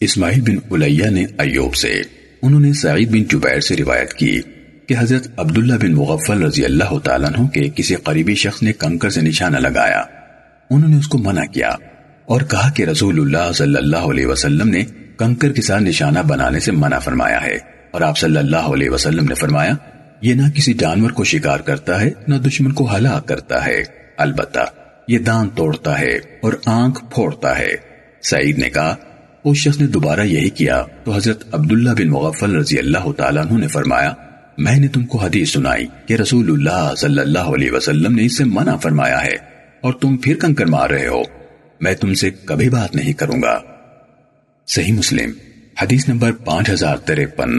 اسماعیل بن علیہ نے ایوب سے، انہوں نے سعید بن جبیر سے روایت کی کہ حضرت عبداللہ بن مغفل رضی اللہ تعالیٰ عنہ کے کسی قریبی شخص نے کنکر سے نشانہ لگایا۔ انہوں نے اس کو منع کیا اور کہا کہ رسول اللہ صلی اللہ علیہ وسلم نے کنکر کے ساتھ نشانہ بنانے سے منع فرمایا ہے۔ اور آپ صلی اللہ علیہ وسلم نے فرمایا، یہ نہ کسی جانور کو شکار کرتا ہے، نہ دشمن کو ہلاک کرتا ہے۔ البتہ یہ دان توڑتا ہے اور آنکھ پھوڑتا ہے۔ سعید نے کہا اس شخص نے دوبارہ یہی کیا تو حضرت عبداللہ بن مغفل رضی اللہ تعالیٰ عنہ نے فرمایا، میں نے تم کو حدیث سنائی کہ رسول اللہ صلی اللہ علیہ وسلم نے اس سے منع فرمایا ہے اور تم پھر کنکر مار رہے ہو۔ میں تم سے کبھی بات نہیں کروں گا۔ صحیح مسلم، حدیث نمبر پانچ ہزار تریپن۔